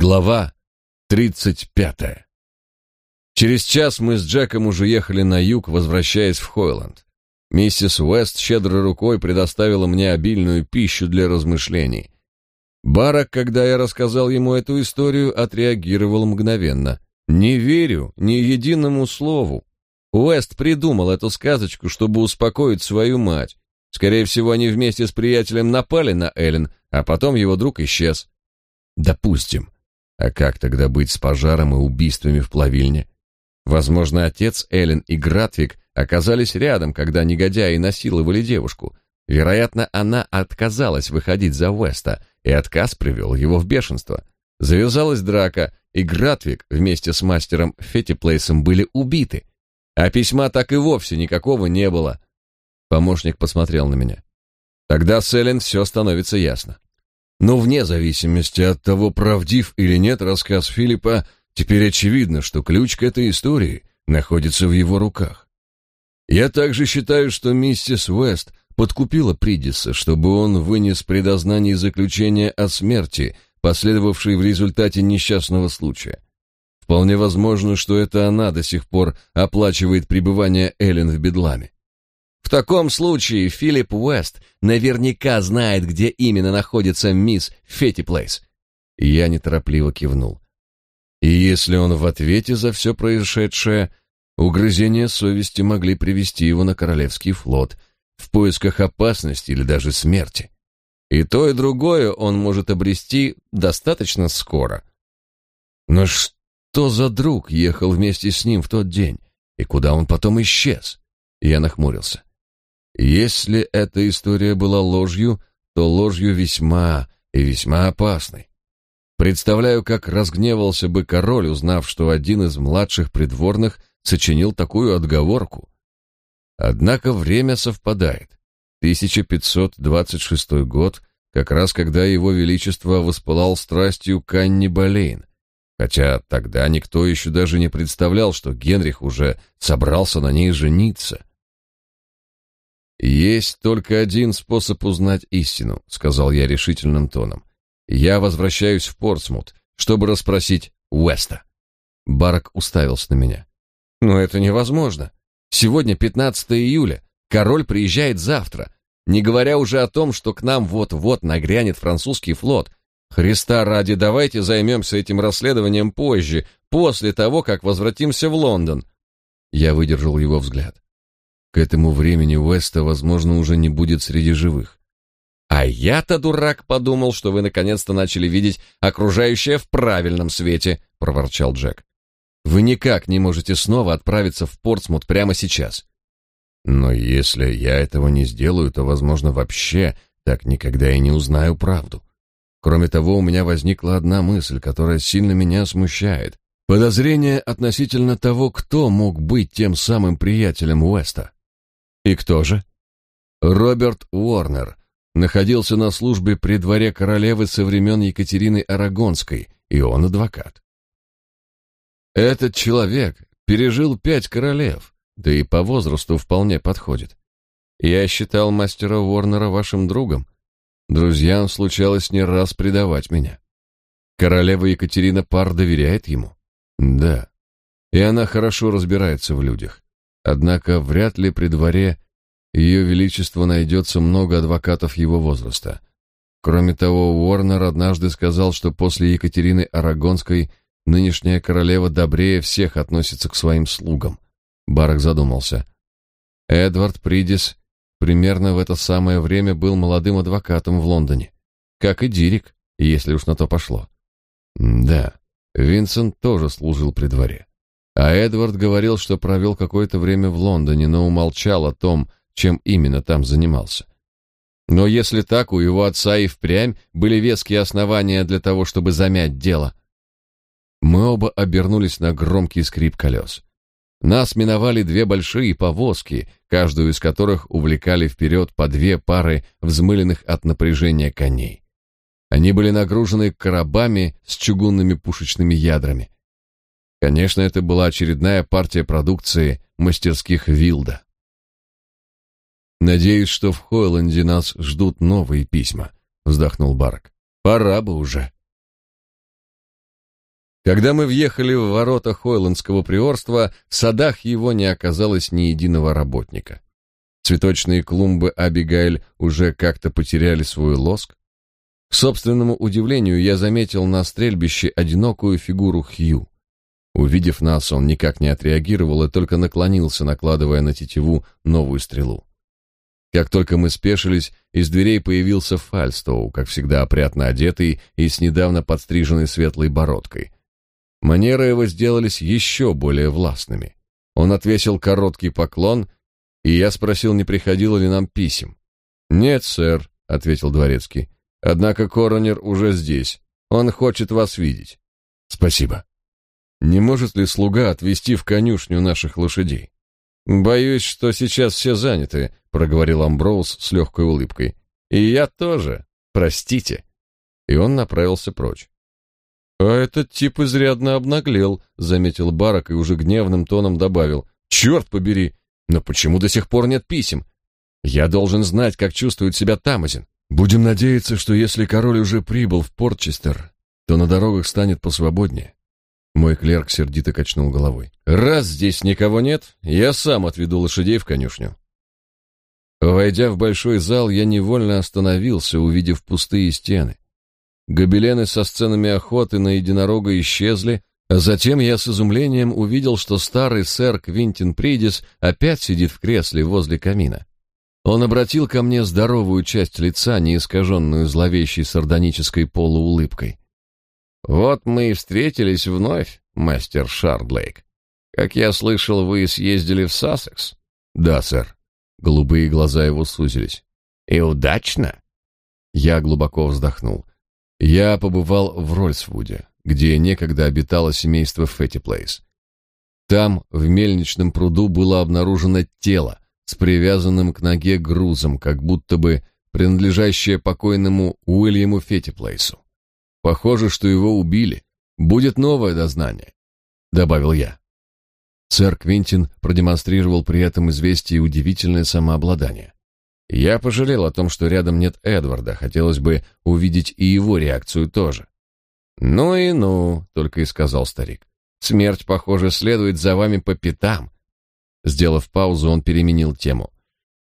Глава тридцать пятая. Через час мы с Джеком уже ехали на юг, возвращаясь в Хойланд. Миссис Уэст щедрой рукой предоставила мне обильную пищу для размышлений. Барак, когда я рассказал ему эту историю, отреагировал мгновенно. «Не верю ни единому слову. Уэст придумал эту сказочку, чтобы успокоить свою мать. Скорее всего, они вместе с приятелем напали на Эллен, а потом его друг исчез. Допустим. А как тогда быть с пожаром и убийствами в плавильне? Возможно, отец Эллен и Гратвик оказались рядом, когда негодяи насиловали девушку. Вероятно, она отказалась выходить за Уэста, и отказ привел его в бешенство. Завязалась драка, и Гратвик вместе с мастером Феттиплейсом были убиты. А письма так и вовсе никакого не было. Помощник посмотрел на меня. Тогда с Эллен все становится ясно. Но вне зависимости от того, правдив или нет рассказ Филиппа, теперь очевидно, что ключ к этой истории находится в его руках. Я также считаю, что миссис Уэст подкупила Придиса, чтобы он вынес при дознании заключение о смерти, последовавшей в результате несчастного случая. Вполне возможно, что это она до сих пор оплачивает пребывание Эллен в Бедламе. В таком случае Филипп Уэст наверняка знает, где именно находится мисс Феттиплейс. Я неторопливо кивнул. И если он в ответе за все происшедшее, угрызения совести могли привести его на Королевский флот в поисках опасности или даже смерти. И то, и другое он может обрести достаточно скоро. Но что за друг ехал вместе с ним в тот день, и куда он потом исчез? Я нахмурился. Если эта история была ложью, то ложью весьма и весьма опасной. Представляю, как разгневался бы король, узнав, что один из младших придворных сочинил такую отговорку. Однако время совпадает. 1526 год, как раз когда его величество воспылал страстью к Анне Болейн, хотя тогда никто еще даже не представлял, что Генрих уже собрался на ней жениться. «Есть только один способ узнать истину», — сказал я решительным тоном. «Я возвращаюсь в Портсмут, чтобы расспросить Уэста». Барак уставился на меня. «Но это невозможно. Сегодня 15 июля. Король приезжает завтра. Не говоря уже о том, что к нам вот-вот нагрянет французский флот. Христа ради, давайте займемся этим расследованием позже, после того, как возвратимся в Лондон». Я выдержал его взгляд. К этому времени Уэста, возможно, уже не будет среди живых. А я-то, дурак, подумал, что вы наконец-то начали видеть окружающее в правильном свете, проворчал Джек. Вы никак не можете снова отправиться в Портсмут прямо сейчас. Но если я этого не сделаю, то, возможно, вообще так никогда и не узнаю правду. Кроме того, у меня возникла одна мысль, которая сильно меня смущает. Подозрение относительно того, кто мог быть тем самым приятелем Уэста. И кто же? Роберт Уорнер находился на службе при дворе королевы со времен Екатерины Арагонской, и он адвокат. Этот человек пережил пять королев, да и по возрасту вполне подходит. Я считал мастера Уорнера вашим другом. Друзьям случалось не раз предавать меня. Королева Екатерина Пар доверяет ему? Да. И она хорошо разбирается в людях. Однако вряд ли при дворе ее величество найдется много адвокатов его возраста. Кроме того, Уорнер однажды сказал, что после Екатерины Арагонской нынешняя королева добрее всех относится к своим слугам. Барак задумался. Эдвард Придис примерно в это самое время был молодым адвокатом в Лондоне, как и Дирик, если уж на то пошло. Да, Винсент тоже служил при дворе. А Эдвард говорил, что провел какое-то время в Лондоне, но умолчал о том, чем именно там занимался. Но если так, у его отца и впрямь были веские основания для того, чтобы замять дело. Мы оба обернулись на громкий скрип колес. Нас миновали две большие повозки, каждую из которых увлекали вперед по две пары взмыленных от напряжения коней. Они были нагружены коробами с чугунными пушечными ядрами. Конечно, это была очередная партия продукции мастерских Вилда. Надеюсь, что в Хойланде нас ждут новые письма, вздохнул Барк. Пора бы уже. Когда мы въехали в ворота Хойландского приорства, в садах его не оказалось ни единого работника. Цветочные клумбы Абигайль уже как-то потеряли свой лоск. К собственному удивлению, я заметил на стрельбище одинокую фигуру Хью. Увидев нас, он никак не отреагировал и только наклонился, накладывая на тетиву новую стрелу. Как только мы спешились, из дверей появился Фальстоу, как всегда опрятно одетый и с недавно подстриженной светлой бородкой. Манеры его сделались еще более властными. Он отвесил короткий поклон, и я спросил, не приходило ли нам писем. «Нет, сэр», — ответил дворецкий. «Однако коронер уже здесь. Он хочет вас видеть». «Спасибо». «Не может ли слуга отвезти в конюшню наших лошадей?» «Боюсь, что сейчас все заняты», — проговорил Амброуз с легкой улыбкой. «И я тоже. Простите». И он направился прочь. «А этот тип изрядно обнаглел», — заметил Барак и уже гневным тоном добавил. «Черт побери! Но почему до сих пор нет писем? Я должен знать, как чувствует себя Тамазин. Будем надеяться, что если король уже прибыл в Портчестер, то на дорогах станет посвободнее. Мой клерк сердито качнул головой. Раз здесь никого нет, я сам отведу лошадей в конюшню. Войдя в большой зал, я невольно остановился, увидев пустые стены. Гобелены со сценами охоты на единорога исчезли, а затем я с изумлением увидел, что старый сэр Квинтин Придис опять сидит в кресле возле камина. Он обратил ко мне здоровую часть лица, не искаженную зловещей сардонической полуулыбкой. Вот мы и встретились вновь, мастер Шардлейк. Как я слышал, вы съездили в Сассекс? Да, сэр. Голубые глаза его сузились. И удачно? Я глубоко вздохнул. Я побывал в Рольсвуде, где некогда обитало семейство Феттиплейс. Там, в мельничном пруду, было обнаружено тело с привязанным к ноге грузом, как будто бы принадлежащее покойному Уильяму Феттиплейсу. Похоже, что его убили. Будет новое дознание, добавил я. Сэр Квинтин продемонстрировал при этом известие удивительное самообладание. Я пожалел о том, что рядом нет Эдварда, хотелось бы увидеть и его реакцию тоже. «Ну и ну», — только и сказал старик. «Смерть, похоже, следует за вами по пятам». Сделав паузу, он переменил тему.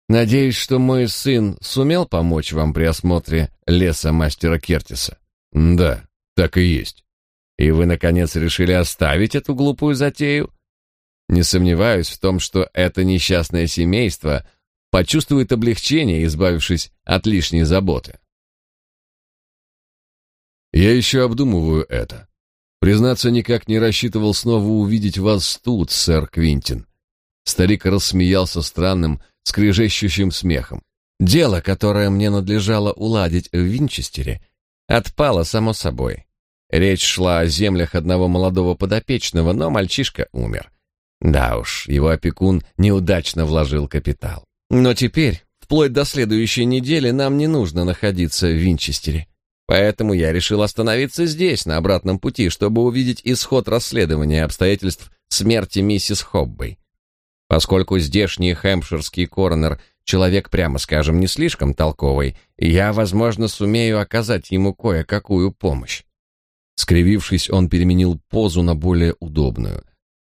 «Надеюсь, что мой сын сумел помочь вам при осмотре леса мастера Кертиса?» Да, так и есть. И вы наконец решили оставить эту глупую затею? Не сомневаюсь в том, что это несчастное семейство почувствует облегчение, избавившись от лишней заботы. Я еще обдумываю это. Признаться, никак не рассчитывал снова увидеть вас тут, сэр Квинтин. Старик рассмеялся странным, скрежещущим смехом. Дело, которое мне надлежало уладить в Винчестере, отпало само собой. Речь шла о землях одного молодого подопечного, но мальчишка умер. Да уж, его опекун неудачно вложил капитал. Но теперь, вплоть до следующей недели, нам не нужно находиться в Винчестере. Поэтому я решил остановиться здесь, на обратном пути, чтобы увидеть исход расследования обстоятельств смерти миссис Хоббей. Поскольку здешний хэмпширский коронер человек, прямо скажем, не слишком толковый, я, возможно, сумею оказать ему кое-какую помощь. Скривившись, он переменил позу на более удобную.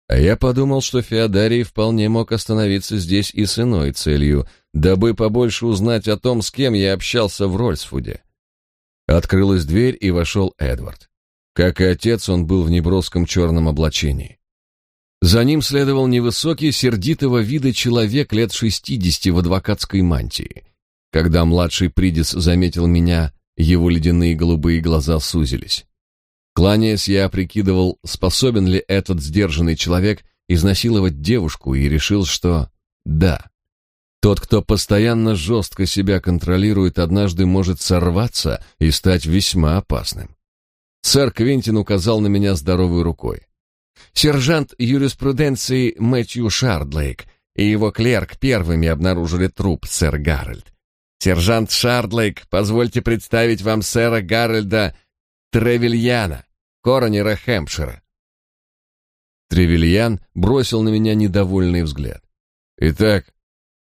А я подумал, что Феодарий вполне мог остановиться здесь и с иной целью, дабы побольше узнать о том, с кем я общался в Рольсфуде. Открылась дверь, и вошел Эдвард. Как и отец, он был в неброском черном облачении. За ним следовал невысокий, сердитого вида человек лет шестидесяти в адвокатской мантии. Когда младший Придис заметил меня, его ледяные голубые глаза сузились. Кланяясь, я прикидывал, способен ли этот сдержанный человек изнасиловать девушку, и решил, что да. Тот, кто постоянно жестко себя контролирует, однажды может сорваться и стать весьма опасным. Сэр Квинтин указал на меня здоровой рукой. Сержант юриспруденции Мэтью Шардлейк и его клерк первыми обнаружили труп сэр Гарольд. Сержант Шардлейк, позвольте представить вам сэра Гарольда Тревельяна, коронера Хэмпшира. Тревельян бросил на меня недовольный взгляд. «Итак,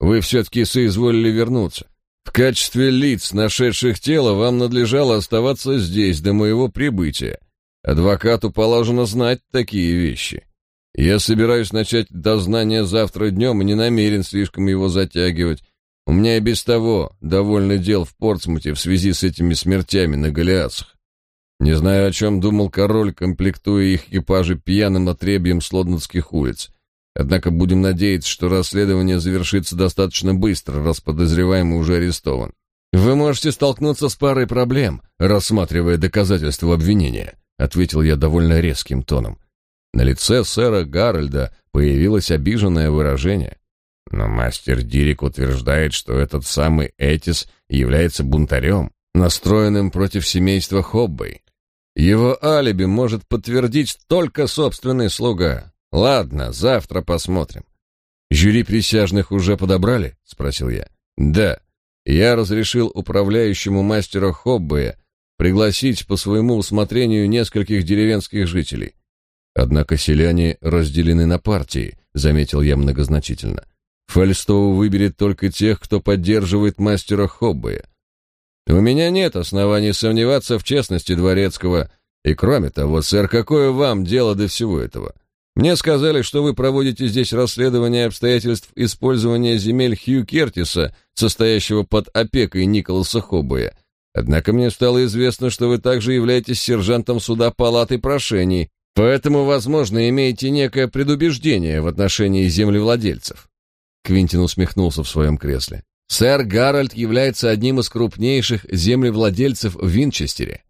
вы все-таки соизволили вернуться. В качестве лиц, нашедших тело, вам надлежало оставаться здесь до моего прибытия. Адвокату положено знать такие вещи. Я собираюсь начать дознание завтра днем и не намерен слишком его затягивать. У меня и без того довольно дел в Портсмуте в связи с этими смертями на Голиасах. Не знаю, о чем думал король, комплектуя их экипажи пьяным отребьем с лондонских улиц. Однако будем надеяться, что расследование завершится достаточно быстро, раз подозреваемый уже арестован. Вы можете столкнуться с парой проблем, рассматривая доказательства обвинения, ответил я довольно резким тоном. На лице сэра Гарольда появилось обиженное выражение. Но мастер Дирик утверждает, что этот самый Этис является бунтарем, настроенным против семейства Хоббей. Его алиби может подтвердить только собственный слуга. Ладно, завтра посмотрим. Жюри присяжных уже подобрали? спросил я. Да. Я разрешил управляющему мастера Хоббея пригласить по своему усмотрению нескольких деревенских жителей. Однако селяне разделены на партии, заметил я многозначительно. Фальстоу выберет только тех, кто поддерживает мастера Хоббея. У меня нет оснований сомневаться в честности дворецкого, и кроме того, сэр, какое вам дело до всего этого? Мне сказали, что вы проводите здесь расследование обстоятельств использования земель Хью Кертиса, состоящего под опекой Николаса Хоббея. Однако мне стало известно, что вы также являетесь сержантом суда палаты прошений, поэтому, возможно, имеете некое предубеждение в отношении землевладельцев. Квинтин усмехнулся в своем кресле. Сэр Гарольд является одним из крупнейших землевладельцев в Винчестере.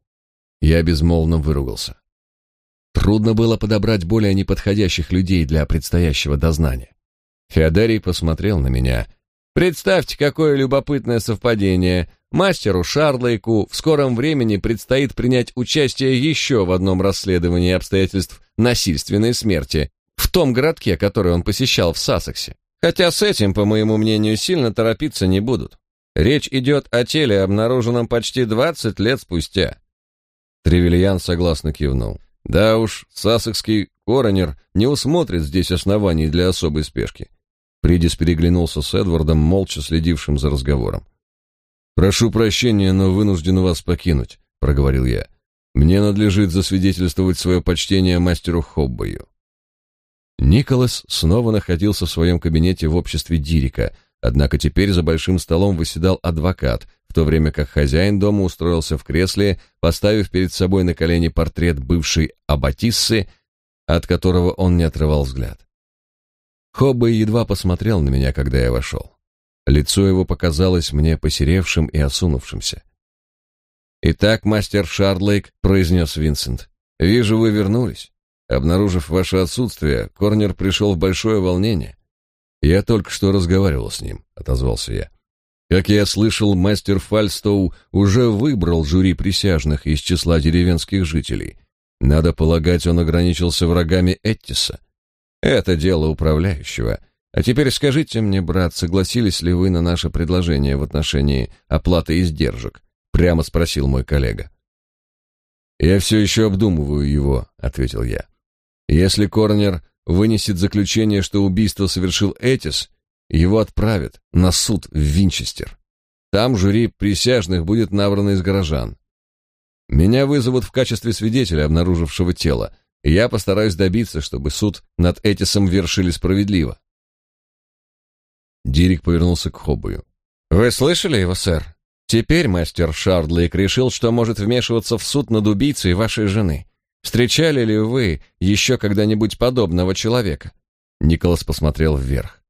Я безмолвно выругался. Трудно было подобрать более неподходящих людей для предстоящего дознания. Феодорий посмотрел на меня. Представьте, какое любопытное совпадение. Мастеру Шарлейку в скором времени предстоит принять участие еще в одном расследовании обстоятельств насильственной смерти в том городке, который он посещал в Сассексе. Хотя с этим, по моему мнению, сильно торопиться не будут. Речь идет о теле, обнаруженном почти 20 лет спустя. Тревельян согласно кивнул. Да уж, сассекский коронер не усмотрит здесь оснований для особой спешки. Придис переглянулся с Эдвардом, молча следившим за разговором. «Прошу прощения, но вынужден вас покинуть», — проговорил я. «Мне надлежит засвидетельствовать свое почтение мастеру Хоббою». Николас снова находился в своем кабинете в обществе Дирика, однако теперь за большим столом выседал адвокат, в то время как хозяин дома устроился в кресле, поставив перед собой на колени портрет бывшей аббатиссы, от которого он не отрывал взгляд. Хоббе едва посмотрел на меня, когда я вошел. Лицо его показалось мне посеревшим и осунувшимся. «Итак, мастер Шардлейк», — произнес Винсент, — «вижу, вы вернулись. Обнаружив ваше отсутствие, Корнер пришел в большое волнение. Я только что разговаривал с ним, отозвался я. Как я слышал, мастер Фальстоу уже выбрал жюри присяжных из числа деревенских жителей. Надо полагать, он ограничился врагами Эттиса. Это дело управляющего. А теперь скажите мне, брат, согласились ли вы на наше предложение в отношении оплаты издержек? Прямо спросил мой коллега. Я все еще обдумываю его, ответил я. Если Корнер вынесет заключение, что убийство совершил Этис, его отправят на суд в Винчестер. Там жюри присяжных будет набрано из горожан. Меня вызовут в качестве свидетеля, обнаружившего тело, я постараюсь добиться, чтобы суд над Этисом вершили справедливо. Дирик повернулся к Хоббою. «Вы слышали его, сэр? Теперь мастер Шардлейк решил, что может вмешиваться в суд над убийцей вашей жены. Встречали ли вы еще когда-нибудь подобного человека? Николас посмотрел вверх.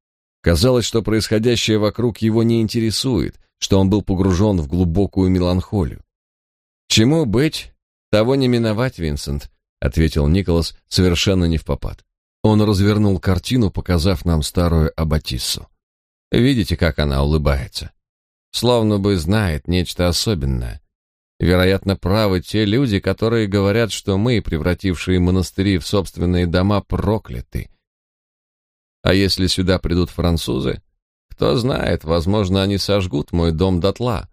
Казалось, что происходящее вокруг его не интересует, что он был погружен в глубокую меланхолию. Чему быть, того не миновать, Винсент, ответил Николас совершенно не в попад. Он развернул картину, показав нам старую аббатиссу. Видите, как она улыбается? Словно бы знает нечто особенное. Вероятно, правы те люди, которые говорят, что мы, превратившие монастыри в собственные дома, прокляты. А если сюда придут французы, кто знает, возможно, они сожгут мой дом дотла.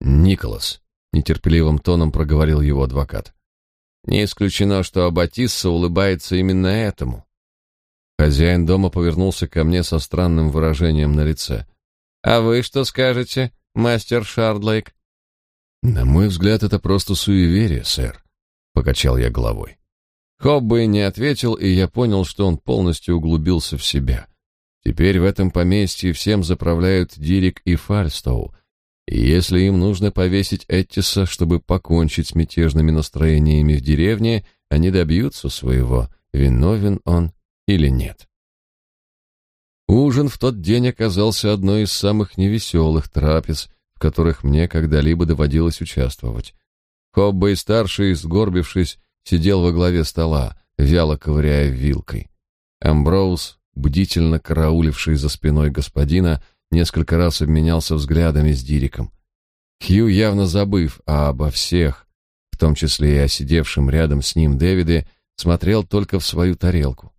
Николас, нетерпеливым тоном проговорил его адвокат. Не исключено, что Аббатисса улыбается именно этому. Хозяин дома повернулся ко мне со странным выражением на лице. А вы что скажете, мастер Шардлейк? На мой взгляд, это просто суеверие, сэр. покачал я головой. Хоббей не ответил, и я понял, что он полностью углубился в себя. Теперь в этом поместье всем заправляют Дирик и Фальстоу, если им нужно повесить Эттиса, чтобы покончить с мятежными настроениями в деревне, они добьются своего, виновен он или нет. Ужин в тот день оказался одной из самых невеселых трапез, в которых мне когда-либо доводилось участвовать. Хоббей-старший, сгорбившись, сидел во главе стола, вяло ковыряя вилкой. Амброуз, бдительно карауливший за спиной господина, несколько раз обменялся взглядами с Дириком. Хью, явно забыв обо всех, в том числе и о сидевшем рядом с ним Дэвиде, смотрел только в свою тарелку.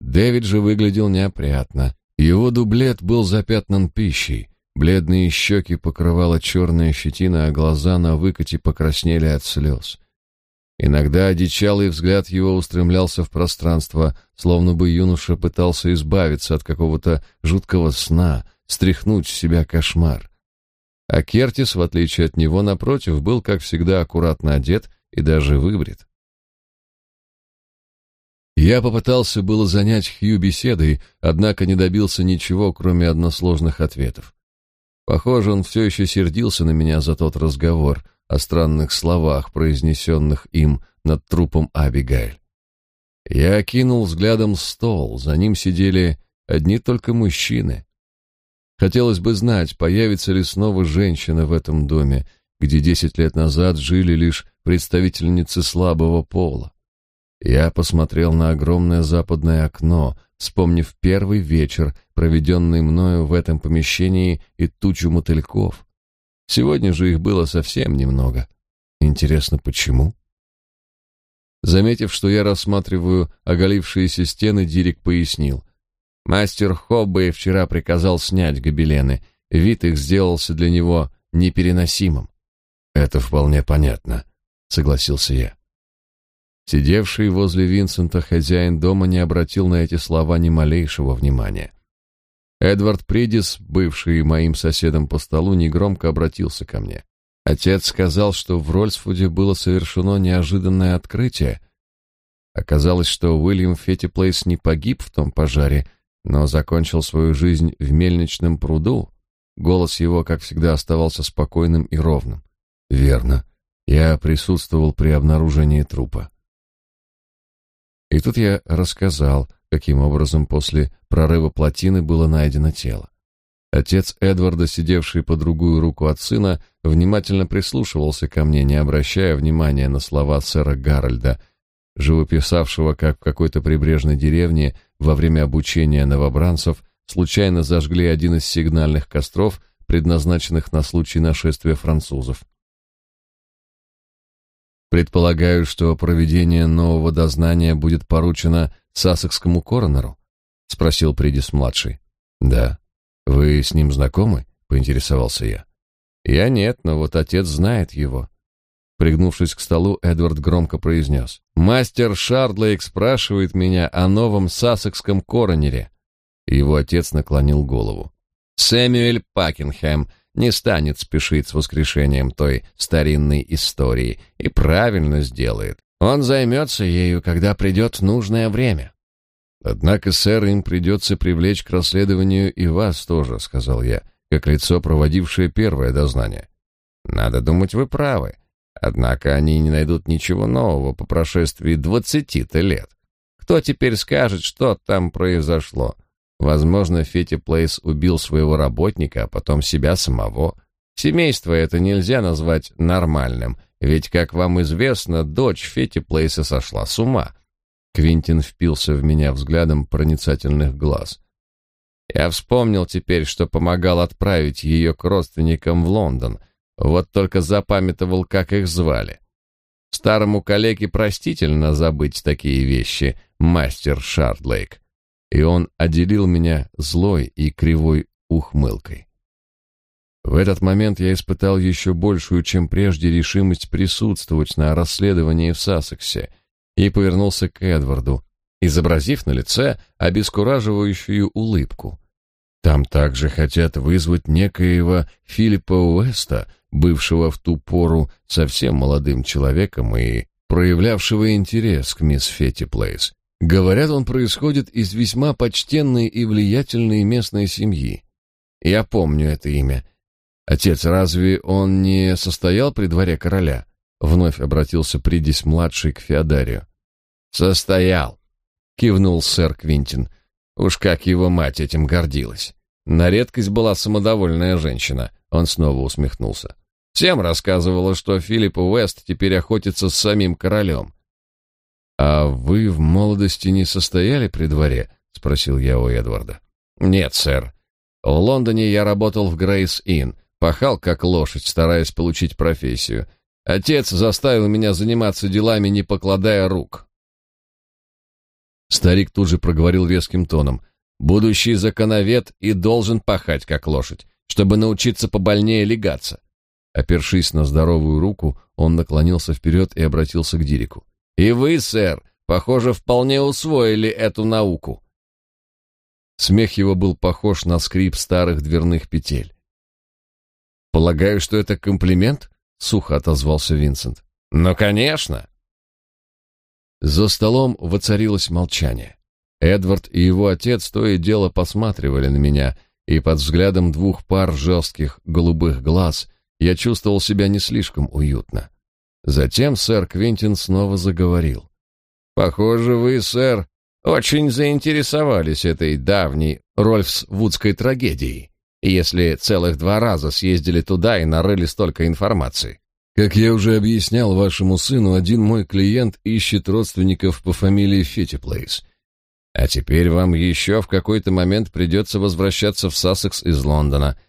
Дэвид же выглядел неопрятно. Его дублет был запятнан пищей, бледные щеки покрывала черная щетина, а глаза на выкате покраснели от слез. Иногда одичалый взгляд его устремлялся в пространство, словно бы юноша пытался избавиться от какого-то жуткого сна, стряхнуть с себя кошмар. А Кертис, в отличие от него, напротив, был, как всегда, аккуратно одет и даже выбрит. Я попытался было занять Хью беседой, однако не добился ничего, кроме односложных ответов. Похоже, он все еще сердился на меня за тот разговор о странных словах, произнесенных им над трупом Абигайль. Я окинул взглядом стол, за ним сидели одни только мужчины. Хотелось бы знать, появится ли снова женщина в этом доме, где десять лет назад жили лишь представительницы слабого пола. Я посмотрел на огромное западное окно, вспомнив первый вечер, проведенный мною в этом помещении, и тучу мотыльков. Сегодня же их было совсем немного. Интересно, почему? Заметив, что я рассматриваю оголившиеся стены, Дирик пояснил. Мастер Хоббей вчера приказал снять гобелены. Вид их сделался для него непереносимым. «Это вполне понятно», — согласился я. Сидевший возле Винсента хозяин дома не обратил на эти слова ни малейшего внимания. Эдвард Придис, бывший моим соседом по столу, негромко обратился ко мне. Отец сказал, что в Рольсфуде было совершено неожиданное открытие. Оказалось, что Уильям Феттиплейс не погиб в том пожаре, но закончил свою жизнь в мельничном пруду. Голос его, как всегда, оставался спокойным и ровным. Верно. Я присутствовал при обнаружении трупа. И тут я рассказал, каким образом после прорыва плотины было найдено тело. Отец Эдварда, сидевший по другую руку от сына, внимательно прислушивался ко мне, не обращая внимания на слова сэра Гарольда, живописавшего, как в какой-то прибрежной деревне во время обучения новобранцев случайно зажгли один из сигнальных костров, предназначенных на случай нашествия французов. Предполагаю, что проведение нового дознания будет поручено Сассекскому коронеру, спросил Придис младший. Да. Вы с ним знакомы? поинтересовался я. Я нет, но вот отец знает его. Пригнувшись к столу, Эдвард громко произнес. «Мастер Шардлейк спрашивает меня о новом сассекском коронере». Его отец наклонил голову. «Сэмюэль Пакинхэм не станет спешить с воскрешением той старинной истории и правильно сделает. Он займется ею, когда придет нужное время. Однако, сэр, им придется привлечь к расследованию и вас тоже, сказал я, как лицо, проводившее первое дознание. Надо думать, вы правы. Однако они не найдут ничего нового по прошествии двадцати-то лет. Кто теперь скажет, что там произошло? Возможно, Фетти Плейс убил своего работника, а потом себя самого. Семейство это нельзя назвать нормальным, ведь, как вам известно, дочь Фетти Плейса сошла с ума. Квинтин впился в меня взглядом проницательных глаз. Я вспомнил теперь, что помогал отправить ее к родственникам в Лондон, вот только запамятовал, как их звали. Старому коллеге простительно забыть такие вещи, мастер Шардлейк и он отделил меня злой и кривой ухмылкой. В этот момент я испытал еще большую, чем прежде, решимость присутствовать на расследовании в Сассексе и повернулся к Эдварду, изобразив на лице обескураживающую улыбку. Там также хотят вызвать некоего Филиппа Уэста, бывшего в ту пору совсем молодым человеком и проявлявшего интерес к мисс Фетти Плейс. Говорят, он происходит из весьма почтенной и влиятельной местной семьи. Я помню это имя. Отец, разве он не состоял при дворе короля? Вновь обратился Придис младший к Феодарию. Состоял, кивнул сэр Квинтин. Уж как его мать этим гордилась. На редкость была самодовольная женщина. Он снова усмехнулся. Всем рассказывала, что Филипп Уэст теперь охотится с самим королем. «А вы в молодости не состояли при дворе?» — спросил я у Эдварда. «Нет, сэр. В Лондоне я работал в Грейс-Инн, пахал как лошадь, стараясь получить профессию. Отец заставил меня заниматься делами, не покладая рук». Старик тут же проговорил резким тоном. «Будущий законовед и должен пахать как лошадь, чтобы научиться побольнее легаться. Опершись на здоровую руку, он наклонился вперед и обратился к Дирику. «И вы, сэр, похоже, вполне усвоили эту науку». Смех его был похож на скрип старых дверных петель. «Полагаю, что это комплимент?» — сухо отозвался Винсент. «Ну, конечно!» За столом воцарилось молчание. Эдвард и его отец то и дело посматривали на меня, и под взглядом двух пар жестких голубых глаз я чувствовал себя не слишком уютно. Затем сэр Квинтин снова заговорил. «Похоже, вы, сэр, очень заинтересовались этой давней Рольфсвудской трагедией, если целых два раза съездили туда и нарыли столько информации. Как я уже объяснял вашему сыну, один мой клиент ищет родственников по фамилии Феттиплейс. А теперь вам еще в какой-то момент придется возвращаться в Сассекс из Лондона —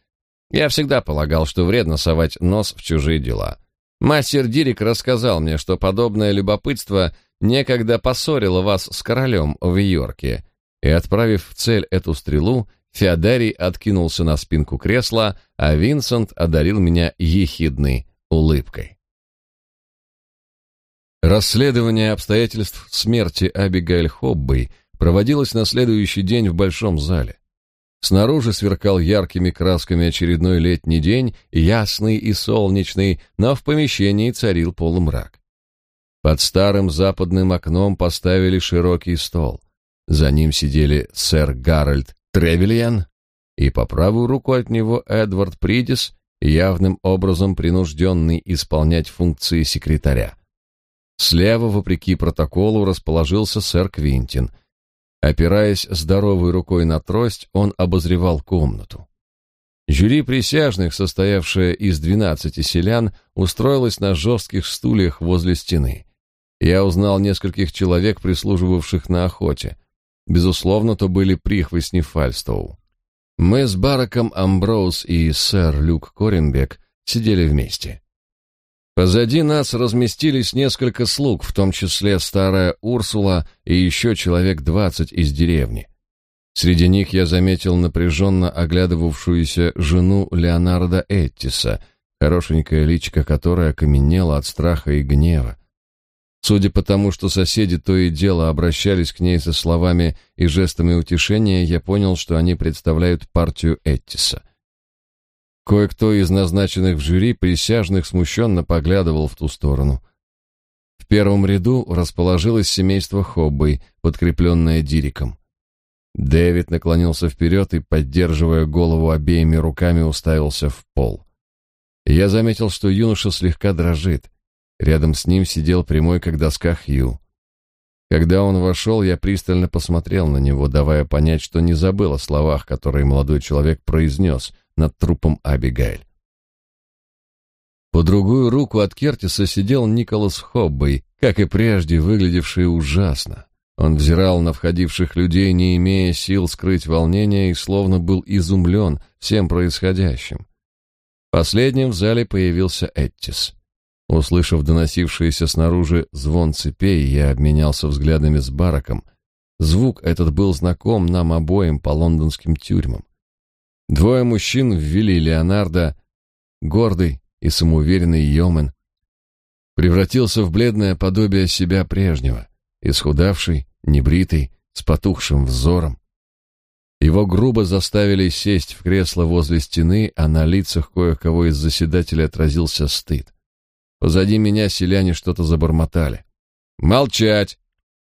я всегда полагал, что вредно совать нос в чужие дела. Мастер Дирик рассказал мне, что подобное любопытство некогда поссорило вас с королем в Йорке, и, отправив в цель эту стрелу, Феодарий откинулся на спинку кресла, а Винсент одарил меня ехидной улыбкой. Расследование обстоятельств смерти Абигайль Хоббей проводилось на следующий день в большом зале. Снаружи сверкал яркими красками очередной летний день, ясный и солнечный, но в помещении царил полумрак. Под старым западным окном поставили широкий стол. За ним сидели сэр Гарольд Тревельян и по правую руку от него Эдвард Придис, явным образом принужденный исполнять функции секретаря. Слева, вопреки протоколу, расположился сэр Квинтин — Опираясь здоровой рукой на трость, он обозревал комнату. Жюри присяжных, состоявшее из двенадцати селян, устроилось на жестких стульях возле стены. Я узнал нескольких человек, прислуживавших на охоте. Безусловно, то были прихвостни Фальстоу. Мы с Бараком Амброуз и сэр Люк Коренбек сидели вместе. Позади нас разместились несколько слуг, в том числе старая Урсула и еще человек двадцать из деревни. Среди них я заметил напряженно оглядывавшуюся жену Леонардо Эттиса, хорошенькая личико которой окаменела от страха и гнева. Судя по тому, что соседи то и дело обращались к ней со словами и жестами утешения, я понял, что они представляют партию Эттиса — Кое-кто из назначенных в жюри присяжных смущенно поглядывал в ту сторону. В первом ряду расположилось семейство Хоббей, подкрепленное Дириком. Дэвид наклонился вперед и, поддерживая голову обеими руками, уставился в пол. Я заметил, что юноша слегка дрожит. Рядом с ним сидел прямой, как доска Хью. Когда он вошел, я пристально посмотрел на него, давая понять, что не забыл о словах, которые молодой человек произнес — над трупом Абигайль. По другую руку от Кертиса сидел Николас Хоббей, как и прежде, выглядевший ужасно. Он взирал на входивших людей, не имея сил скрыть волнение, и словно был изумлен всем происходящим. Последним в зале появился Эттис. Услышав доносившийся снаружи звон цепей, я обменялся взглядами с Бараком. Звук этот был знаком нам обоим по лондонским тюрьмам. Двое мужчин ввели Леонардо, гордый и самоуверенный Йомен, превратился в бледное подобие себя прежнего, исхудавший, небритый, с потухшим взором. Его грубо заставили сесть в кресло возле стены, а на лицах кое-кого из заседателей отразился стыд. Позади меня селяне что-то забормотали. Молчать,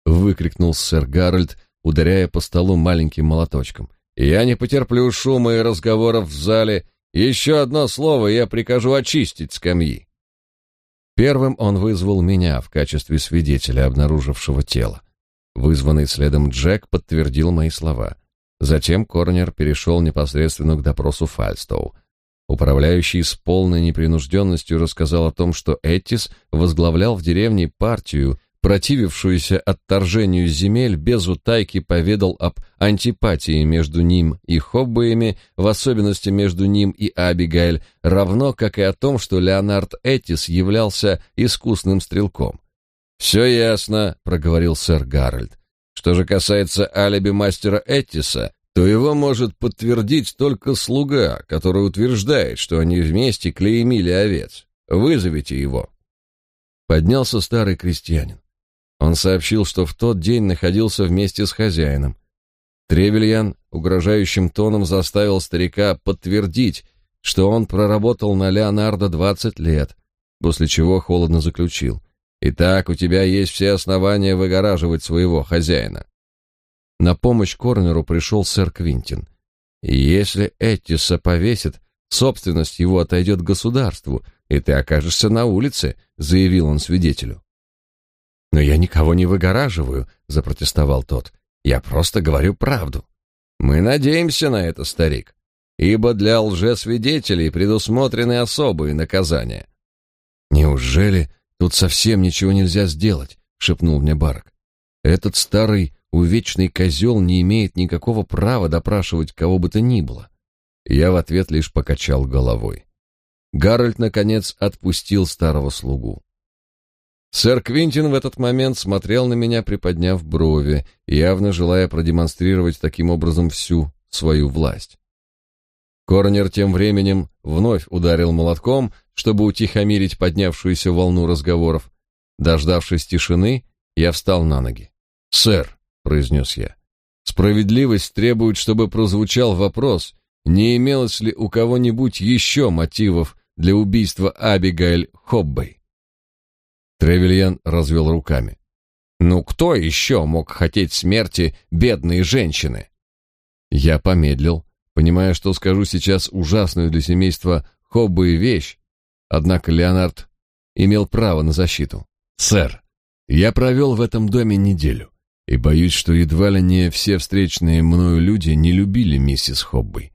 выкрикнул сэр Гарольд, ударяя по столу маленьким молоточком. Я не потерплю шума и разговоров в зале. Еще одно слово, я прикажу очистить скамьи. Первым он вызвал меня в качестве свидетеля, обнаружившего тело. Вызванный следом Джек подтвердил мои слова. Затем Корнер перешел непосредственно к допросу Фальстоу. Управляющий с полной непринужденностью рассказал о том, что Эттис возглавлял в деревне партию, противившуюся отторжению земель, без утайки поведал об антипатии между ним и хоббиями, в особенности между ним и Абигайль, равно как и о том, что Леонард Эттис являлся искусным стрелком. «Все ясно», — проговорил сэр Гарольд. «Что же касается алиби мастера Эттиса, то его может подтвердить только слуга, который утверждает, что они вместе клеймили овец. Вызовите его. Поднялся старый крестьянин. Он сообщил, что в тот день находился вместе с хозяином. Тревельян угрожающим тоном заставил старика подтвердить, что он проработал на Леонардо двадцать лет, после чего холодно заключил. «Итак, у тебя есть все основания выгораживать своего хозяина. На помощь Корнеру пришел сэр Квинтин. если Эттиса повесит, собственность его отойдет государству, и ты окажешься на улице, заявил он свидетелю. Но я никого не выгораживаю, запротестовал тот. Я просто говорю правду. Мы надеемся на это, старик, ибо для лжесвидетелей предусмотрены особые наказания. Неужели тут совсем ничего нельзя сделать? шепнул мне Барк. Этот старый увечный козел не имеет никакого права допрашивать кого бы то ни было. Я в ответ лишь покачал головой. Гарольд, наконец, отпустил старого слугу. Сэр Квинтин в этот момент смотрел на меня, приподняв брови, явно желая продемонстрировать таким образом всю свою власть. Корнер тем временем вновь ударил молотком, чтобы утихомирить поднявшуюся волну разговоров. Дождавшись тишины, я встал на ноги. «Сэр, произнес я. Справедливость требует, чтобы прозвучал вопрос, не имелось ли у кого-нибудь еще мотивов для убийства Абигайль Хоббей. Тревельян развел руками. Ну кто еще мог хотеть смерти бедной женщины? Я помедлил, понимая, что скажу сейчас ужасную для семейства Хоббей вещь, однако Леонард имел право на защиту. Сэр, я провел в этом доме неделю и боюсь, что едва ли не все встречные мною люди не любили миссис Хоббей.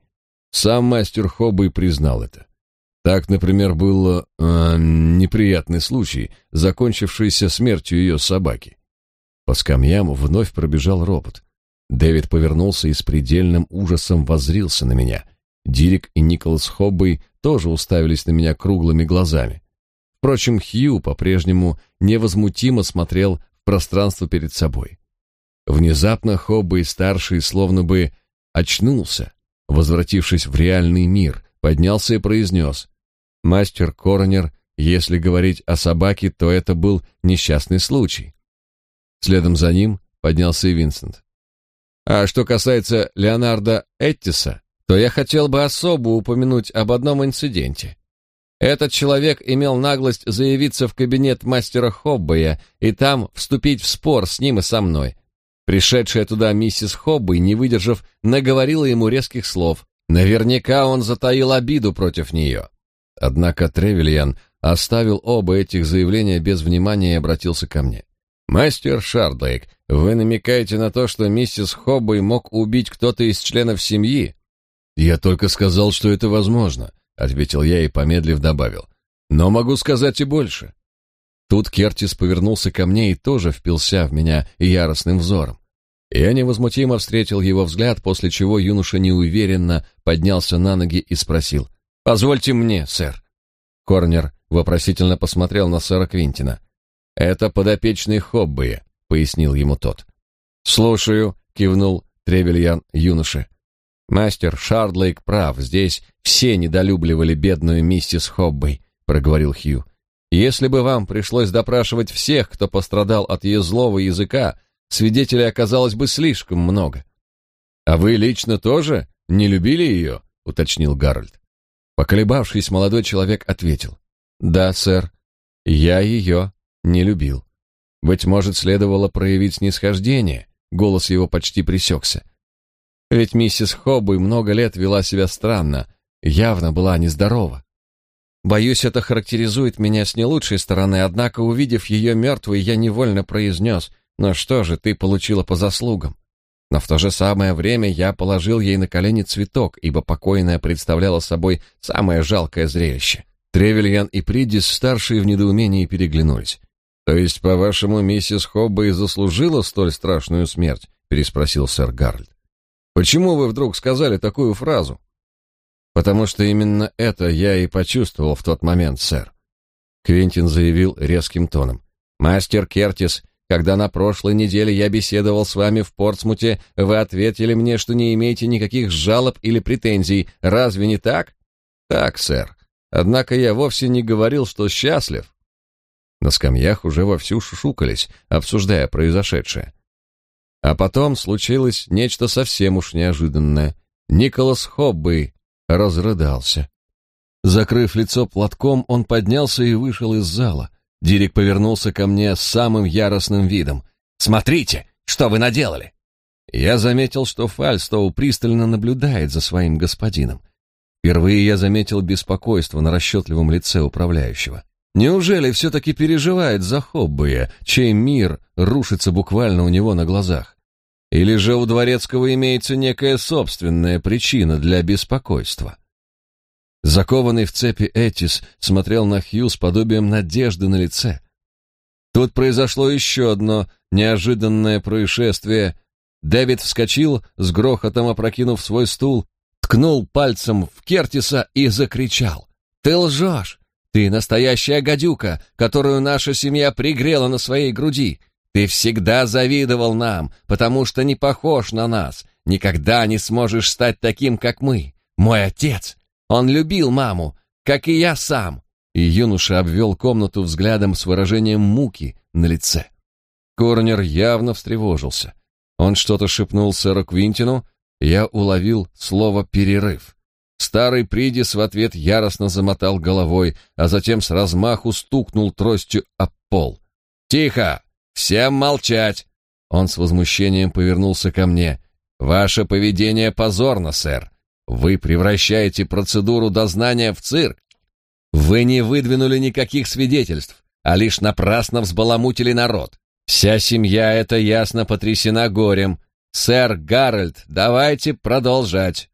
Сам мастер Хоббей признал это. Так, например, был э, неприятный случай, закончившийся смертью ее собаки. По скамьям вновь пробежал ропот. Дэвид повернулся и с предельным ужасом воззрился на меня. Дирик и Николас Хоббей тоже уставились на меня круглыми глазами. Впрочем, Хью по-прежнему невозмутимо смотрел в пространство перед собой. Внезапно Хоббей-старший словно бы очнулся, возвратившись в реальный мир, поднялся и произнес. «Мастер Коронер, если говорить о собаке, то это был несчастный случай». Следом за ним поднялся и Винсент. «А что касается Леонарда Эттиса, то я хотел бы особо упомянуть об одном инциденте. Этот человек имел наглость заявиться в кабинет мастера Хоббея и там вступить в спор с ним и со мной». Пришедшая туда миссис Хобби, не выдержав, наговорила ему резких слов. Наверняка он затаил обиду против нее. Однако Тревельян оставил оба этих заявления без внимания и обратился ко мне. «Мастер Шардлейк, вы намекаете на то, что миссис Хобби мог убить кто-то из членов семьи?» «Я только сказал, что это возможно», — ответил я и, помедлив, добавил. «Но могу сказать и больше. Тут Кертис повернулся ко мне и тоже впился в меня яростным взором. Я невозмутимо встретил его взгляд, после чего юноша неуверенно поднялся на ноги и спросил. «Позвольте мне, сэр». Корнер вопросительно посмотрел на сэра Квинтина. «Это подопечный Хобби», — пояснил ему тот. «Слушаю», — кивнул Тревельян юноше. «Мастер Шардлейк прав, здесь все недолюбливали бедную миссис Хобби», — проговорил Хью. Если бы вам пришлось допрашивать всех, кто пострадал от ее злого языка, свидетелей оказалось бы слишком много. А вы лично тоже не любили ее? уточнил Гарольд. Поколебавшись, молодой человек ответил: "Да, сэр, я ее не любил. Быть может, следовало проявить снисхождение. Голос его почти пресекся. Ведь миссис Хоббы много лет вела себя странно, явно была нездорова. Боюсь, это характеризует меня с не лучшей стороны, однако, увидев ее мертвой, я невольно произнес, «Ну что же, ты получила по заслугам». Но в то же самое время я положил ей на колени цветок, ибо покойная представляла собой самое жалкое зрелище. Тревельян и Придис, старшие в недоумении, переглянулись. «То есть, по-вашему, миссис Хобба и заслужила столь страшную смерть?» — переспросил сэр Гарольд. «Почему вы вдруг сказали такую фразу?» «Потому что именно это я и почувствовал в тот момент, сэр», — Квентин заявил резким тоном. «Мастер Кертис когда на прошлой неделе я беседовал с вами в Портсмуте, вы ответили мне, что не имеете никаких жалоб или претензий. Разве не так? Так, сэр. Однако я вовсе не говорил, что счастлив. На скамьях уже вовсю шушукались, обсуждая произошедшее. А потом случилось нечто совсем уж неожиданное. Николас Хобби разрыдался. Закрыв лицо платком, он поднялся и вышел из зала. Дирик повернулся ко мне с самым яростным видом. «Смотрите, что вы наделали!» Я заметил, что Фальстоу пристально наблюдает за своим господином. Впервые я заметил беспокойство на расчетливом лице управляющего. Неужели все-таки переживает за Хоббея, чей мир рушится буквально у него на глазах? Или же у Дворецкого имеется некая собственная причина для беспокойства? Закованный в цепи Этис смотрел на Хью с подобием надежды на лице. Тут произошло еще одно неожиданное происшествие. Дэвид вскочил, с грохотом опрокинув свой стул, ткнул пальцем в Кертиса и закричал. «Ты лжешь! Ты настоящая гадюка, которую наша семья пригрела на своей груди! Ты всегда завидовал нам, потому что не похож на нас, никогда не сможешь стать таким, как мы! Мой отец он любил маму, как и я сам. И юноша обвел комнату взглядом с выражением муки на лице. Корнер явно встревожился. Он что-то шепнул сэру Квинтину, я уловил слово «перерыв». Старый Придис в ответ яростно замотал головой, а затем с размаху стукнул тростью об пол. «Тихо! Всем молчать!» Он с возмущением повернулся ко мне. «Ваше поведение позорно, сэр. Вы превращаете процедуру дознания в цирк. Вы не выдвинули никаких свидетельств, а лишь напрасно взбаламутили народ. Вся семья это ясно потрясена горем. Сэр Гарольд, давайте продолжать.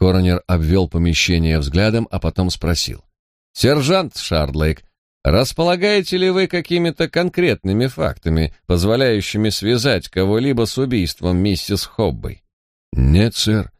Коронер обвел помещение взглядом, а потом спросил: "Сержант Шардлейк, располагаете ли вы какими-то конкретными фактами, позволяющими связать кого-либо с убийством миссис Хоббой?" "Нет, сэр.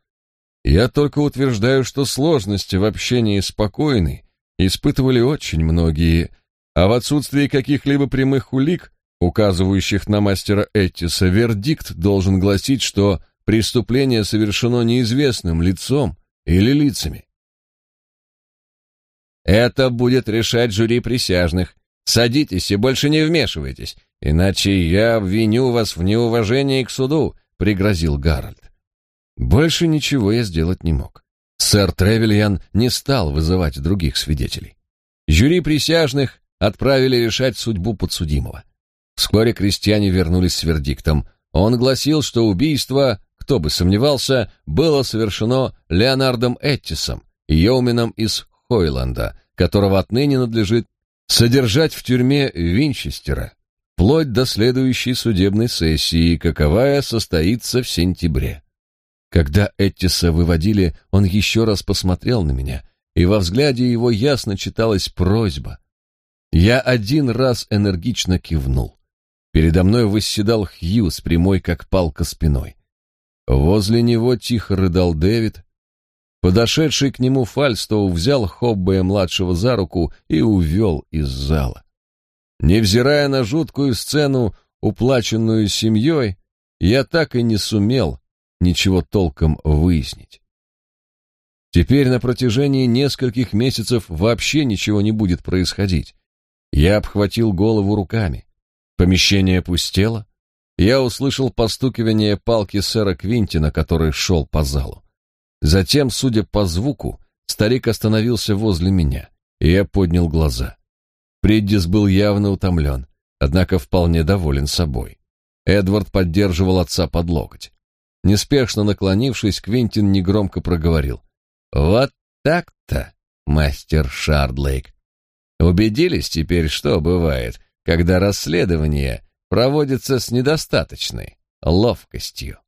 Я только утверждаю, что сложности в общении с покойной испытывали очень многие, а в отсутствии каких-либо прямых улик, указывающих на мастера Эттиса, вердикт должен гласить, что преступление совершено неизвестным лицом или лицами. Это будет решать жюри присяжных. Садитесь и больше не вмешивайтесь, иначе я обвиню вас в неуважении к суду, пригрозил Гарольд. Больше ничего я сделать не мог. Сэр Тревельян не стал вызывать других свидетелей. Жюри присяжных отправили решать судьбу подсудимого. Вскоре крестьяне вернулись с вердиктом. Он гласил, что убийство, кто бы сомневался, было совершено Леонардом Эттисом, йоуменом из Хойланда, которого отныне надлежит содержать в тюрьме Винчестера, вплоть до следующей судебной сессии, каковая состоится в сентябре. Когда Эттиса выводили, он еще раз посмотрел на меня, и во взгляде его ясно читалась просьба. Я один раз энергично кивнул. Передо мной восседал Хью с прямой, как палка, спиной. Возле него тихо рыдал Дэвид. Подошедший к нему Фальстоу взял Хоббея-младшего за руку и увел из зала. Невзирая на жуткую сцену, уплаченную семьей, я так и не сумел ничего толком выяснить. Теперь на протяжении нескольких месяцев вообще ничего не будет происходить. Я обхватил голову руками. Помещение пустело. Я услышал постукивание палки сэра Квинтина, который шел по залу. Затем, судя по звуку, старик остановился возле меня, и я поднял глаза. Приддис был явно утомлен. однако вполне доволен собой. Эдвард поддерживал отца под локоть. Неспешно наклонившись, Квинтин негромко проговорил. «Вот так-то, мастер Шардлейк. Убедились теперь, что бывает, когда расследование проводится с недостаточной ловкостью?»